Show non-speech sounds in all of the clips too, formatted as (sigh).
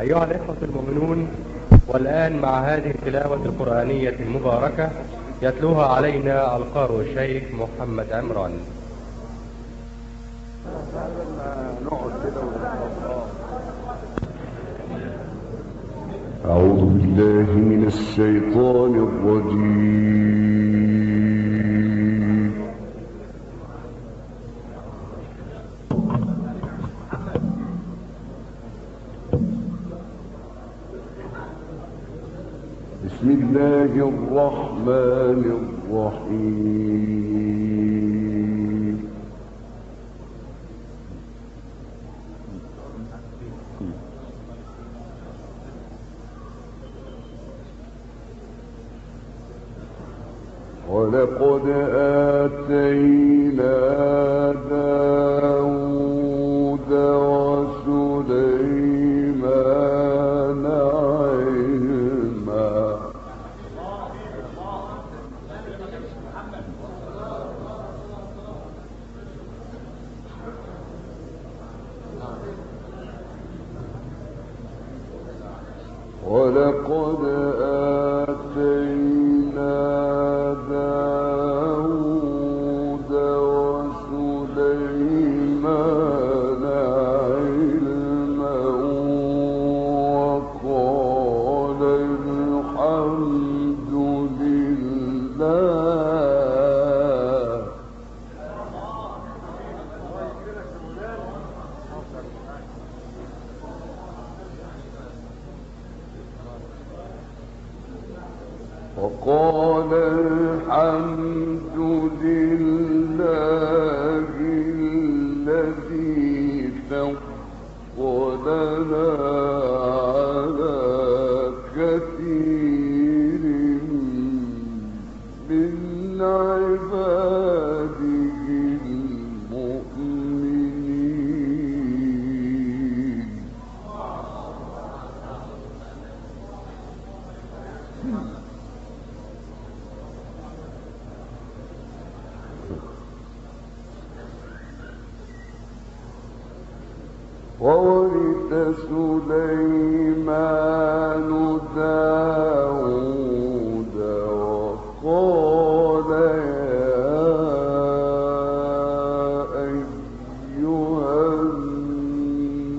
أيها الإخوة المؤمنون، والآن مع هذه التلاوة القرآنية المباركة يتلوها علينا القارئ الشيخ محمد عمران. أعوذ بالله من الشيطان الرجيم. الرحمن الرحيم. ولقد آتينا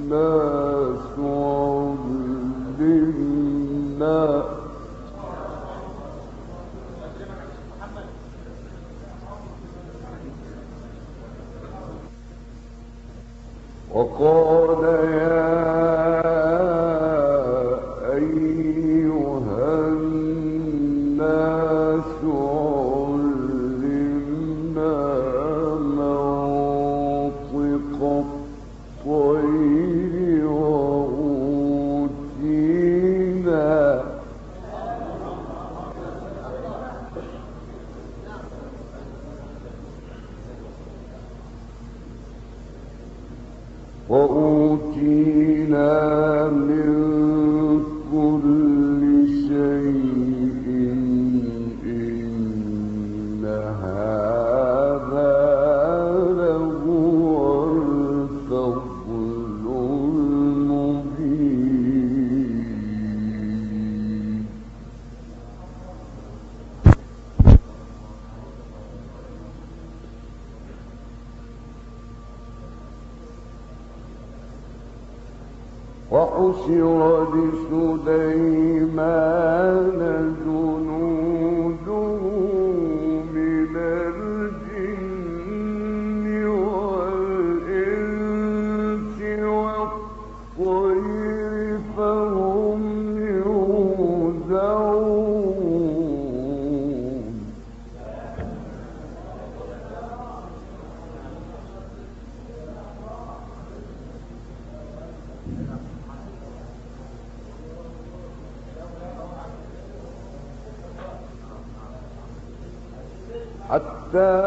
الله جی حتى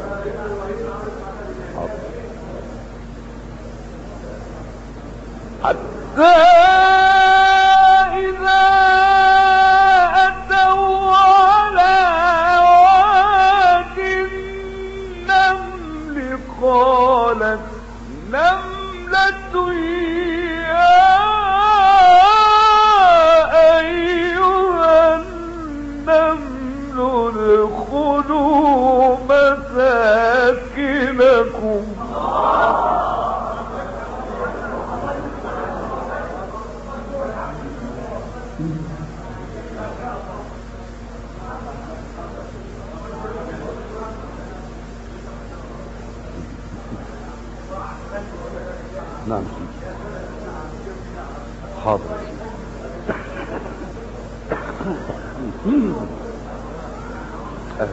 Hey! اهلا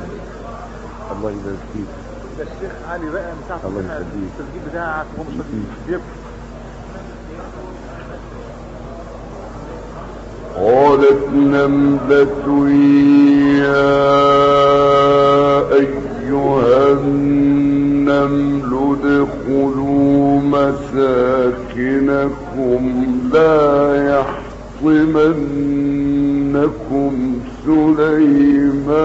الله يبارك فيك الشيخ علي بقى مساعد قالت نملة يا أيها النمل ادخلوا مساكنكم لا يحطمنكم سليمان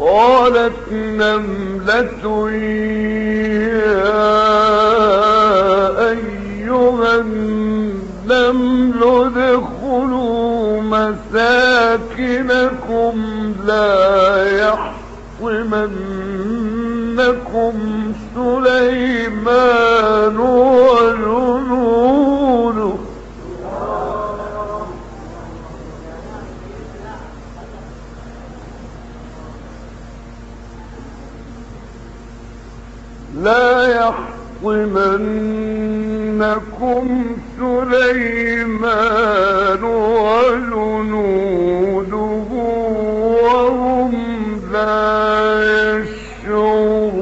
قالت نملة يا أيها النمل ادخلوا مساكنكم لا يحطمنكم سليمان وجنوده لا يحطمنكم سليمان وجنوده وهم لا يشعرون.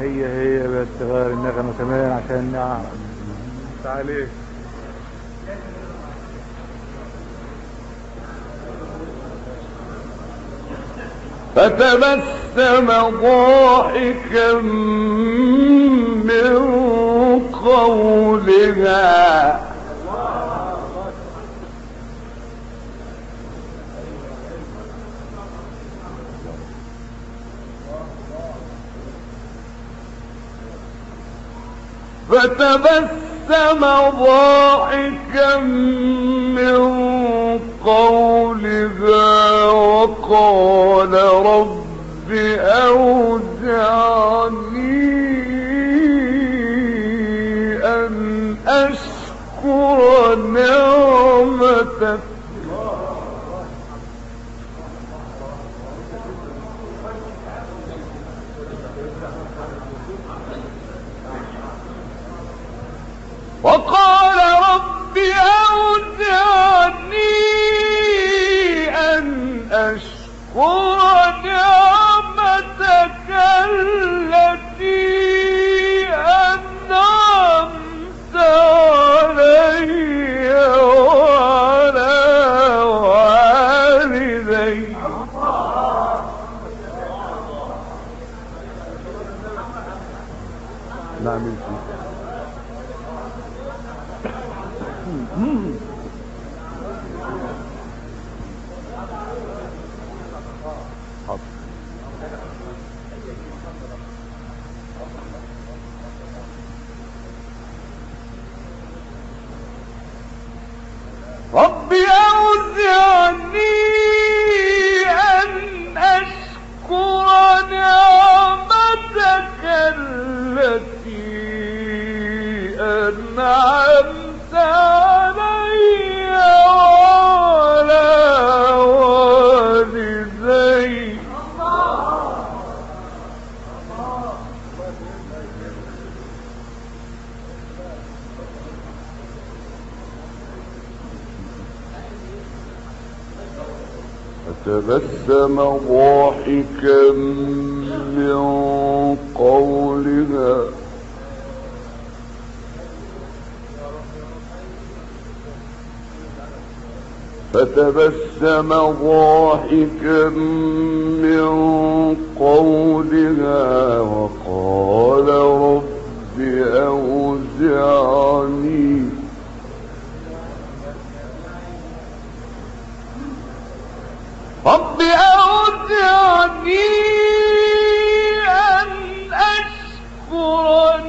هي هي بس غير النغمه كمان عشان نعرف. عليك فتبسم ضاحكا من قولها. فتبسم ضاحكا من قولها. لذا وقال رب أوزعني أن أشكر نعمتك. وقال رب أوزعني أشكر نعمتك فتبسم ضاحكا من قولها فتبسم ضاحكا من قولها وقال رب أوزعني رب أوزعني أن أشكر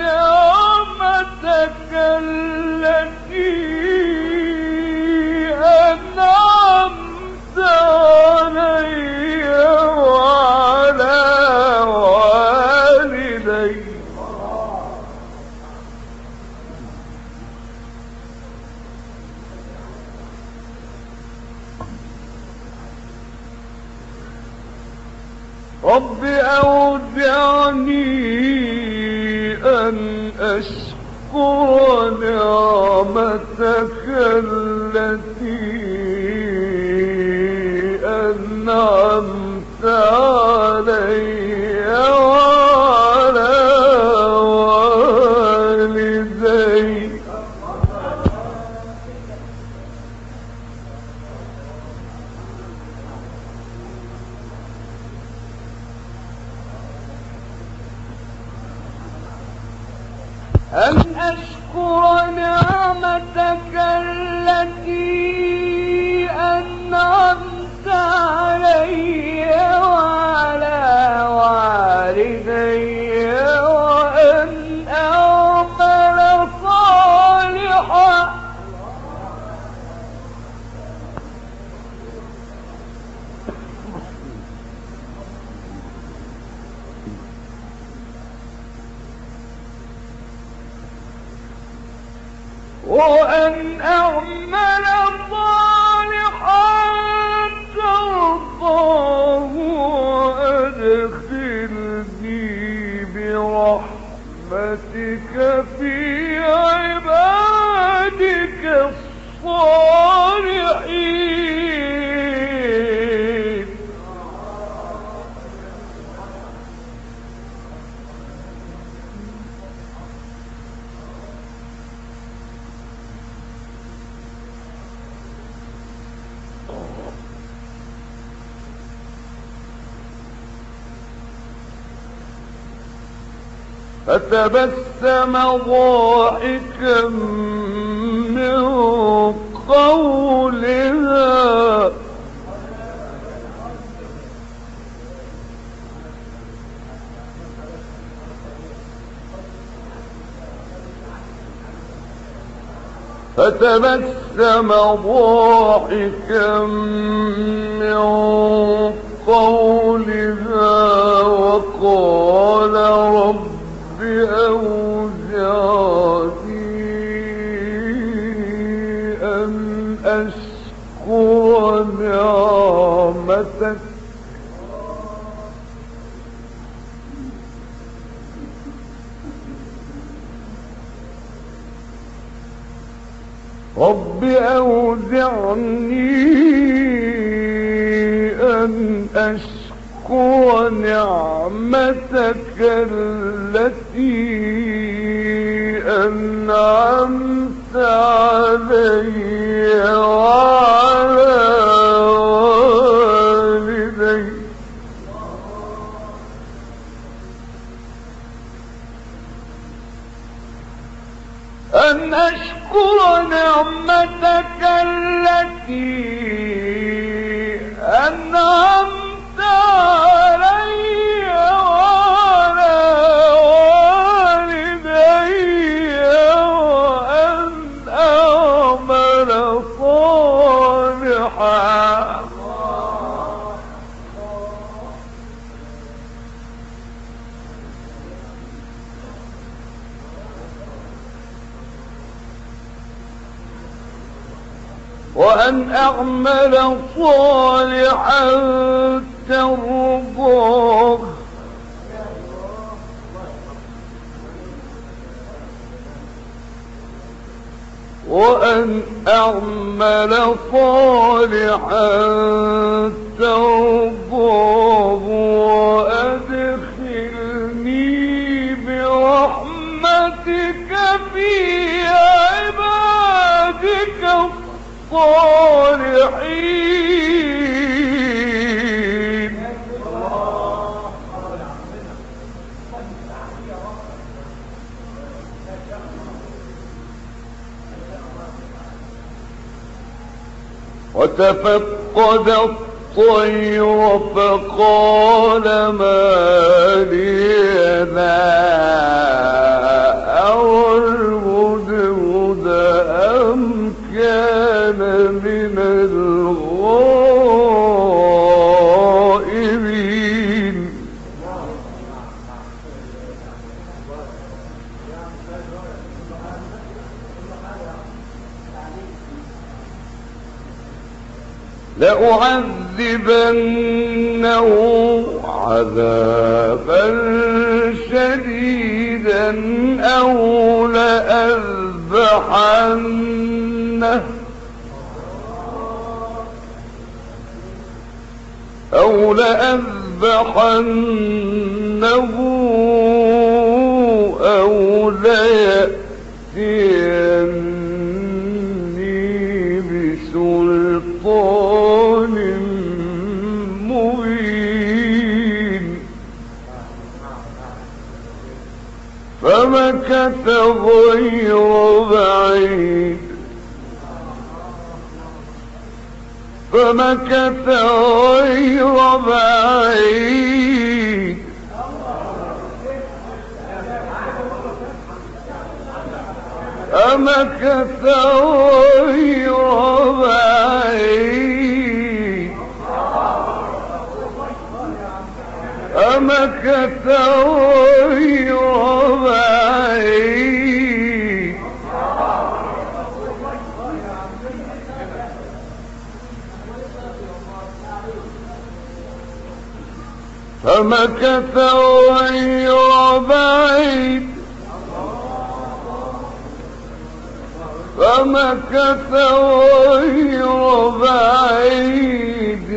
وأن أعمل صالحا ترضاه وأدخلني برحمتك في عبادك الصالحين. فتبسم ضاحكا من قولها. فتبسم ضاحكا من قولها وقال رب رب أوزعني أن أشكر نعمتك التي أن أشكر نعمتك التي وأن أعمل صالحا ترضاه. وأن أعمل صالحا ترضاه. الصالحين. وتفقد الطير فقال ما لي لا لأعذبنه عذابا شديدا أو لأذبحنه أو لأذبحنه أو ليأتيني فمكث غير بعيد. فمكث غير بعيد. أمكث غير بعيد. أمكث غير بعيد فمكث غير بعيد فمكث غير بعيد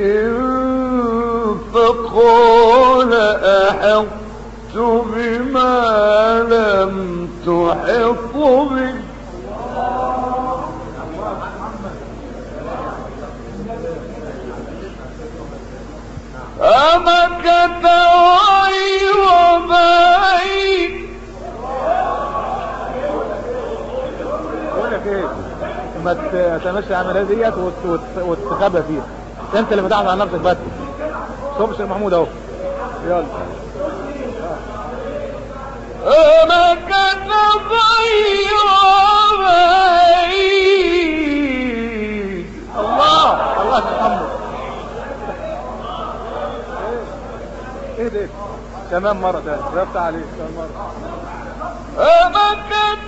فقال أحطت بما لم تحط به. أمكث غير بعيد. ما ت- تعملش ديت وت- وتتخبى فيها. انت اللي فتحت على نفسك بس. شوف الشيخ محمود اهو يلا أمكث غير بعيد الله الله يرحمه ايه ده تمام مرة تانية رفت عليك تمام مرة أمكث غير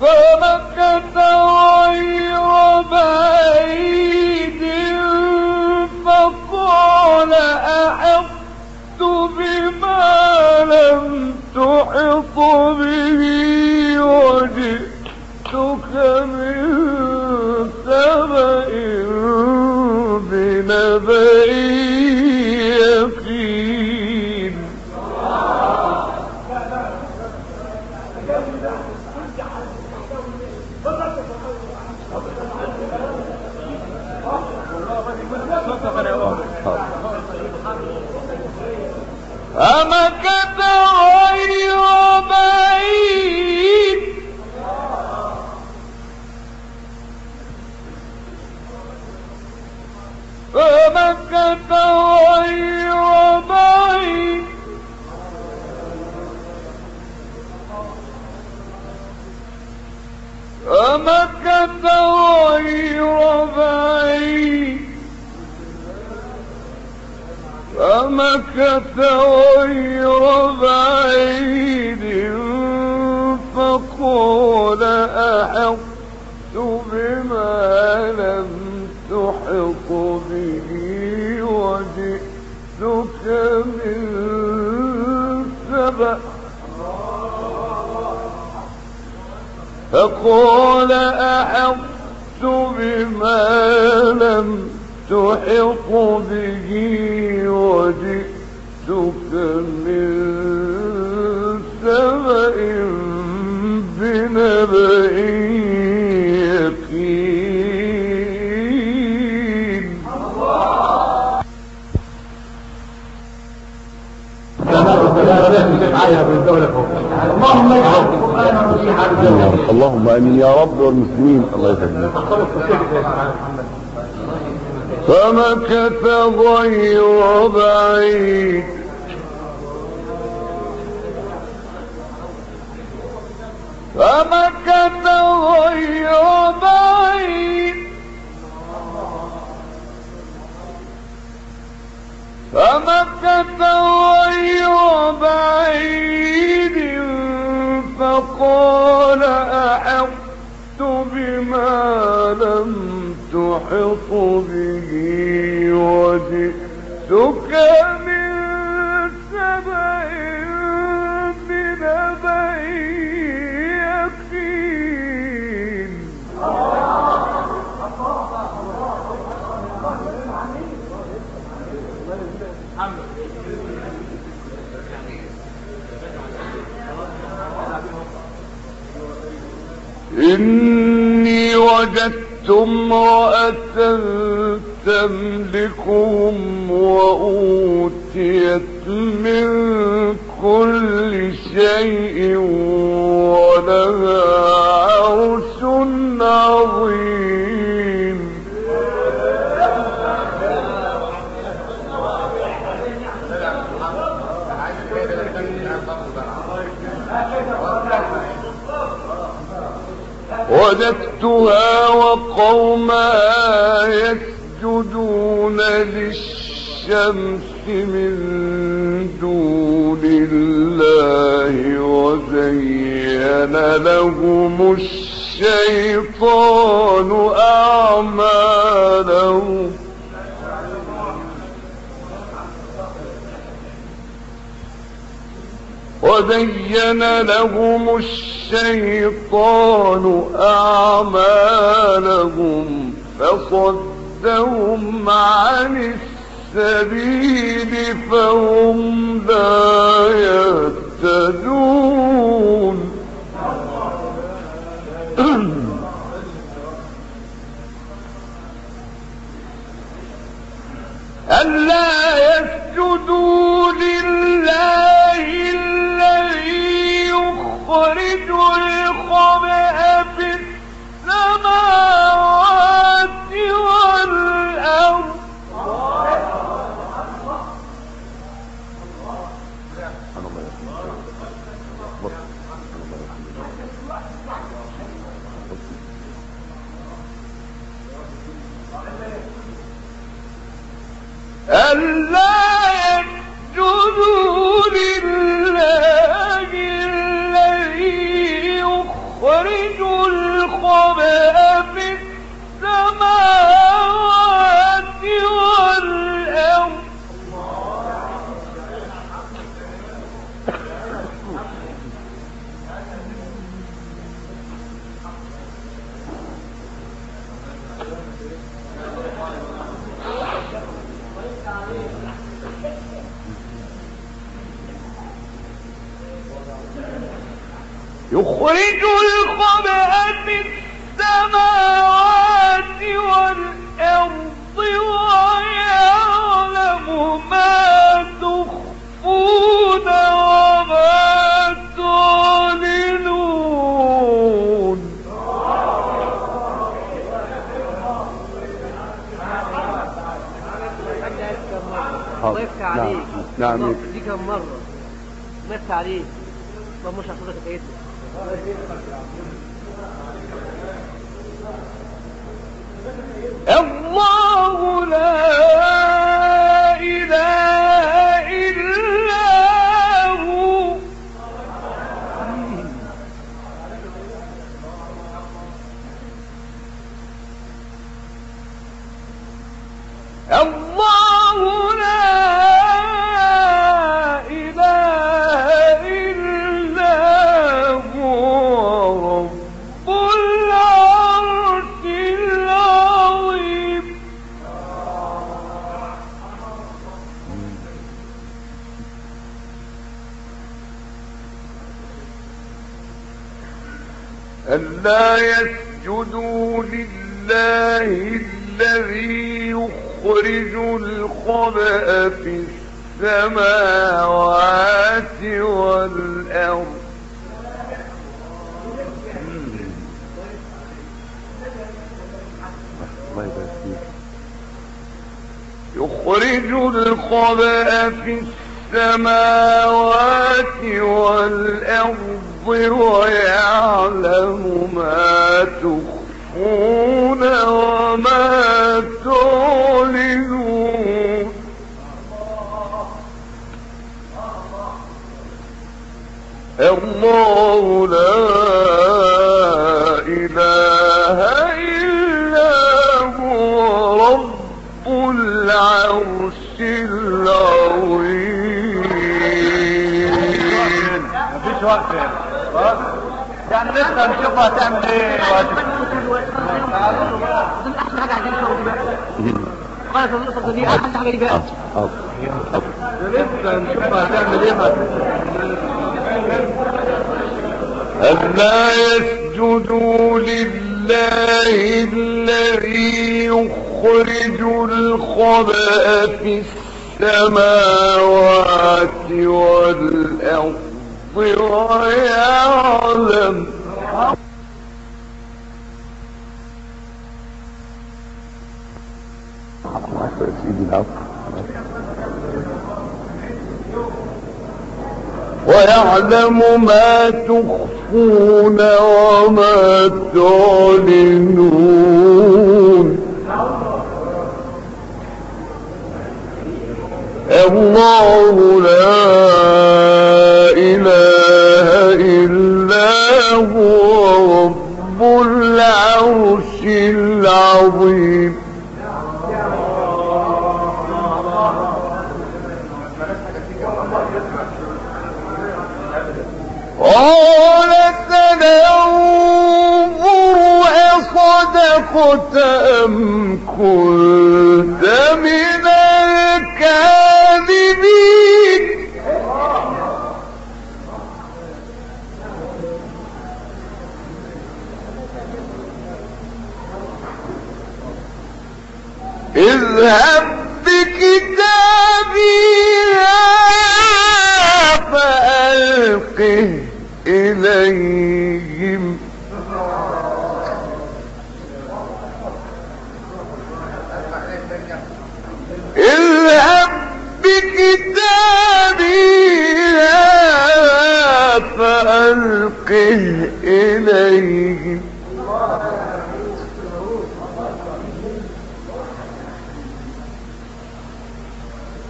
فمكث غير بعيد فقال بما لم تحط به وجئتك من اللهم امين يا رب والمسلمين. الله يسلمك فمكث غير بعيد. فمكث غير بعيد. فمكث غير بعيد فقال أحط بما لم تحط به وجئتك إني وجدت امرأة تملكهم وأوتيت من كل شيء وجدتها وقومها يسجدون للشمس من دون الله وزين لهم الشيطان أعمالهم. وزين لهم الشيطان الشيطان أعمالهم فصدهم عن السبيل فهم لا يهتدون. ألا يسجدوا لله يخرج الخبئ ضيفت عليك نعم. نعم. دي كم مرة ضيفت عليك طب مش هصدق كيدنا الله لا ألا يسجدوا لله الذي يخرج الخبأ في السماوات والأرض. يخرج الخبأ في السماوات والأرض ويعلم الله لا إله إلا هو رب العرش العظيم مفيش وقت يعني خلاص؟ يعني لسه نشوف هتعمل ايه واجب احسن حاجة عايزين نسوي دلوقتي قالت النقطة دي احسن حاجة دي بقى لسه نشوف هتعمل ايه ألا يسجدوا لله الذي يخرج الخبأ في السماوات والأرض ويعلم ويعلم ما تخفي تخفون وما تعلنون الله لا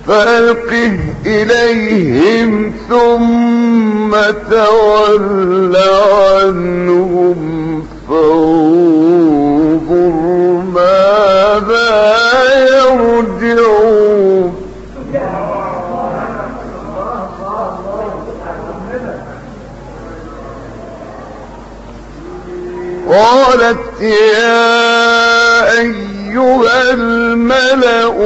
فألقه إليهم ثم تول عنهم فانظر ماذا يرجعون. قالت يا أيها الملأ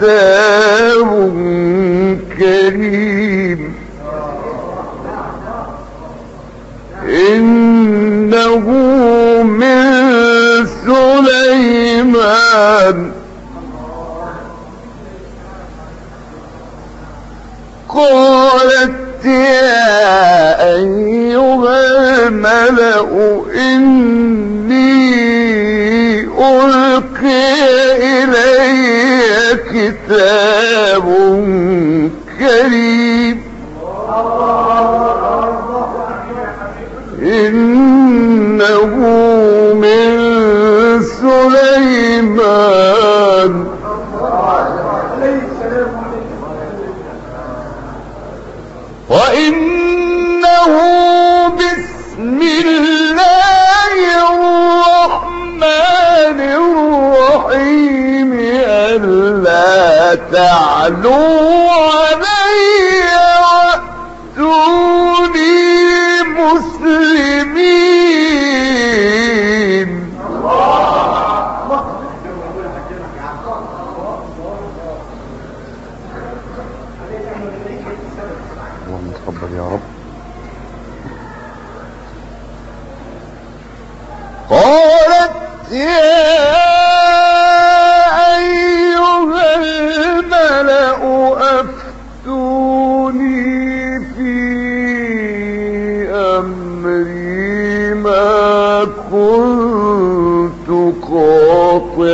كتاب كريم. إنه من سليمان. قالت يا أيها الملأ إني ألقي إلي كتاب كريم إنه من سليمان تعلوا علي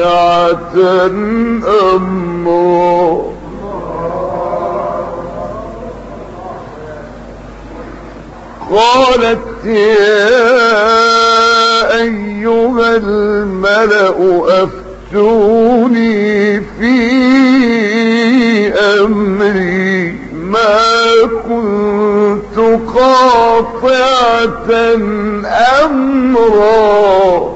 قاطعة أمرا قالت يا أيها الملأ أفتوني في أمري ما كنت قاطعة أمرا.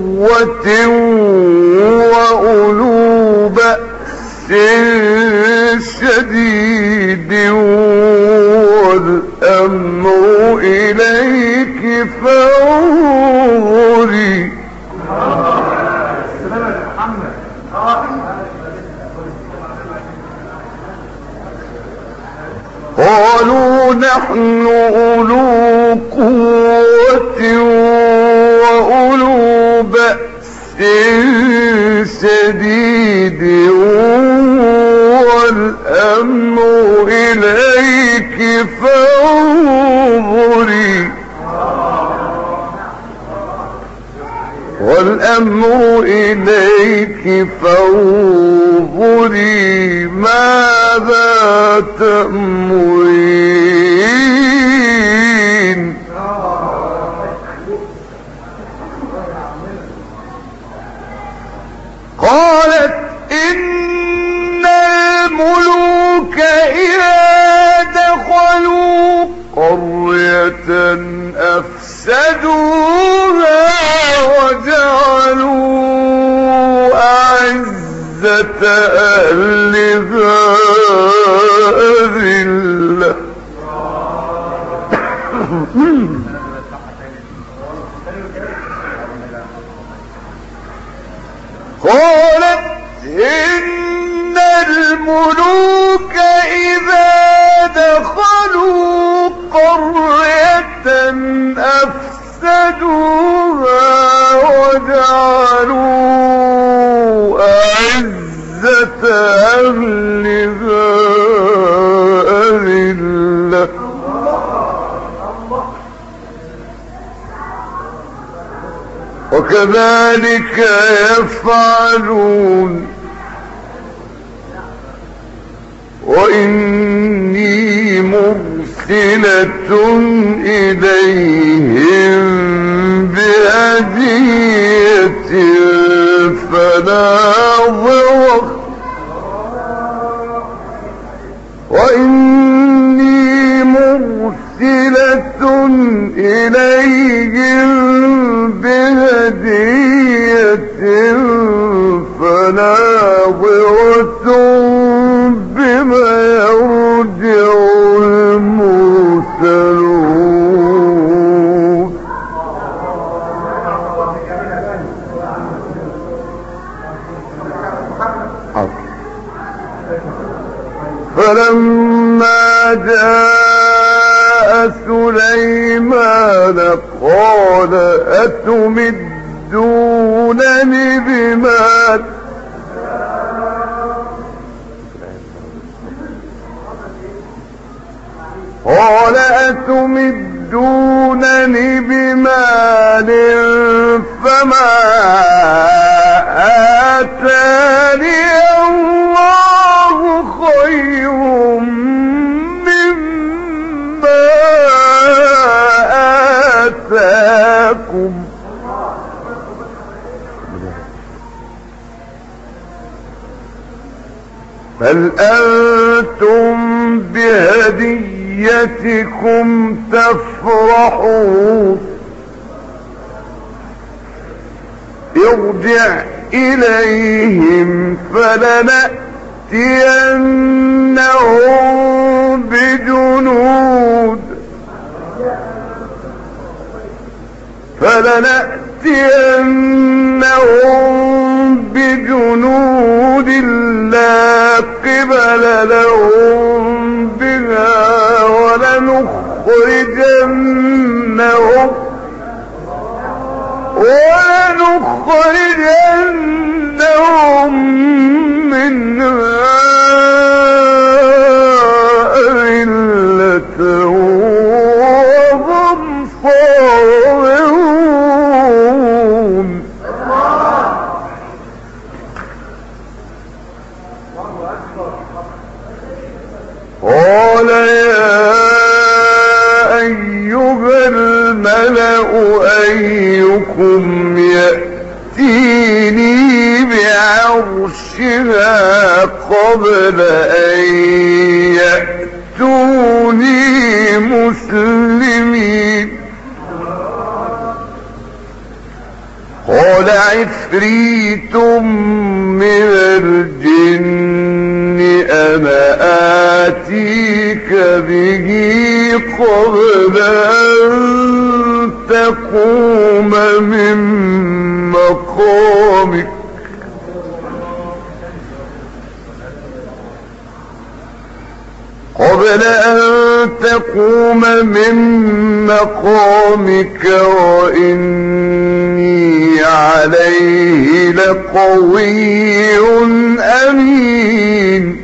قوة وأولو بأس شديد والأمر إليك فانظري. قالوا نحن أولو قوة وأولو شديد والأمر إليك فانظري والأمر إليك فانظري ماذا تأمرين كذلك يفعلون. وإني مرسلة إليه بهديتكم تفرحون ارجع إليهم فلنأتينهم بجنود فلنأتينهم بجنود لا قبل لهم ولنخرجنهم ولنخرجنهم منها. أيكم يأتيني بعرشها قبل أن يأتوني مسلمين. قال عفريت من الجن أنا آتيك به قبل أن تقوم من مقامك. قبل أن تقوم من مقامك وإني عليه لقوي أمين.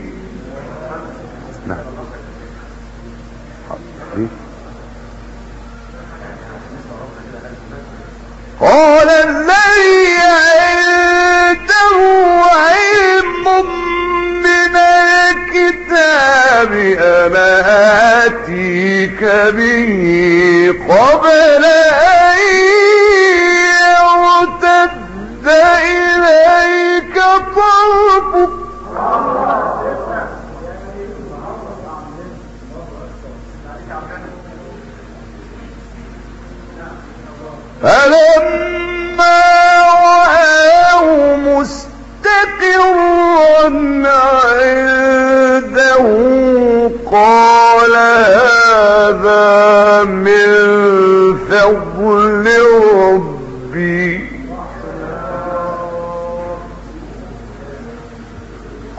قال الذي عنده علم من الكتاب أنا آتيك به قبل أن يرتد إليك طرفك فلما رآه مستقرا عنده قال هذا من فضل ربي.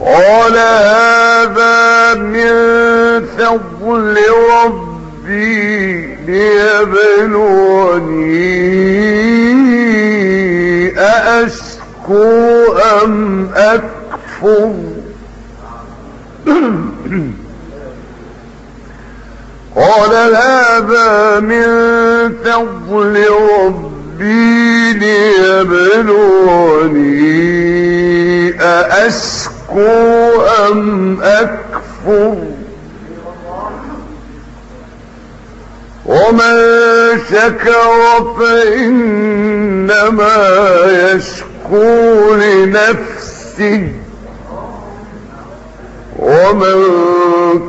قال هذا من فضل ربي. ليبلوني أأشكو أم أكفر (clears throat) قال هذا من فضل ربي ليبلوني أأشكو أم أكفر ومن شكر فإنما يشكو لنفسه ومن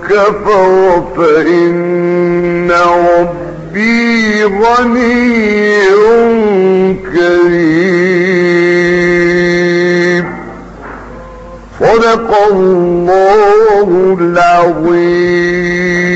كفر فإن ربي غني كريم صدق الله العظيم